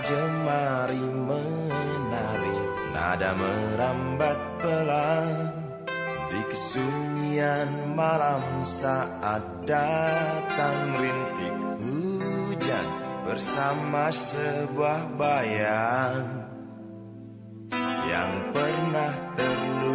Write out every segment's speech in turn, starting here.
Jemari menari Nada merambat pelan Di kesunyian malam saat datang rintik hujan Bersama sebuah bayang Yang pernah terlupakan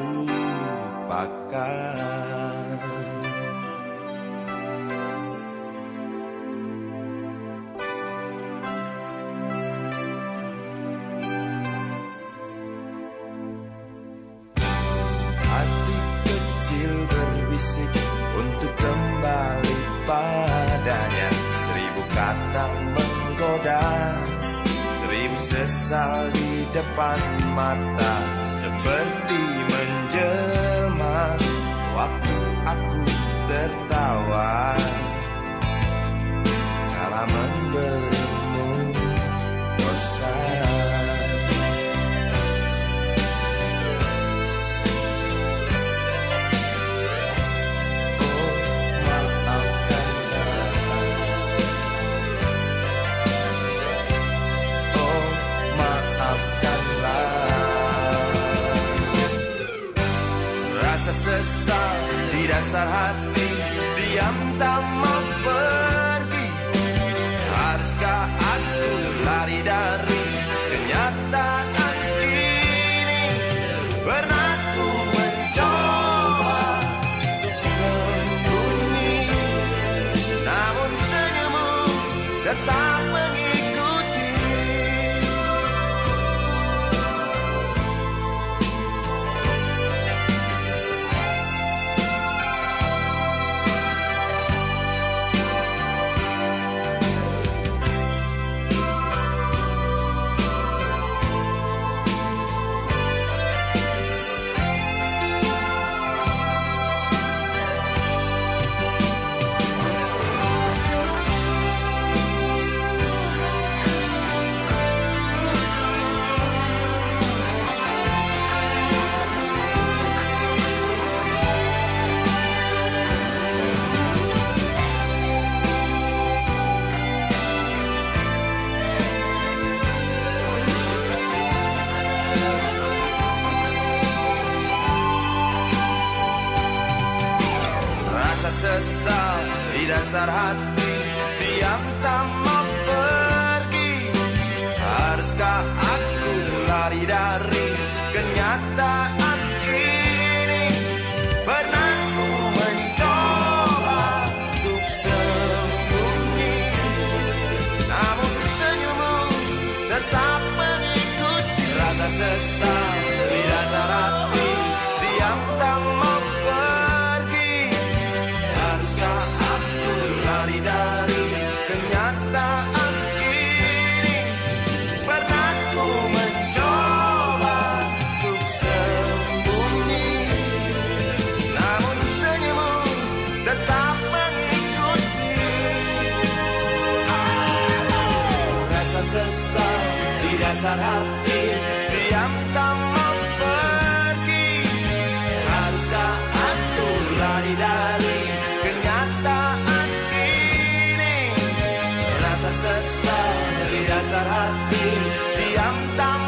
kata menggoda Seribu sesal di depan mata Seperti menjelma sesal di dasar hati. Diam tak mau dasar hati Diam tak mau pergi. Haruskah aku lari dari kenyataan ini? Pernah ku mencoba untuk sembunyi Namun senyummu tetap mengikuti Rasa sesal dasar hati. Diam tak mau pergi. Haruskah aku lari dari kenyataan ini? Rasa sesal di dasar hati. Diam tak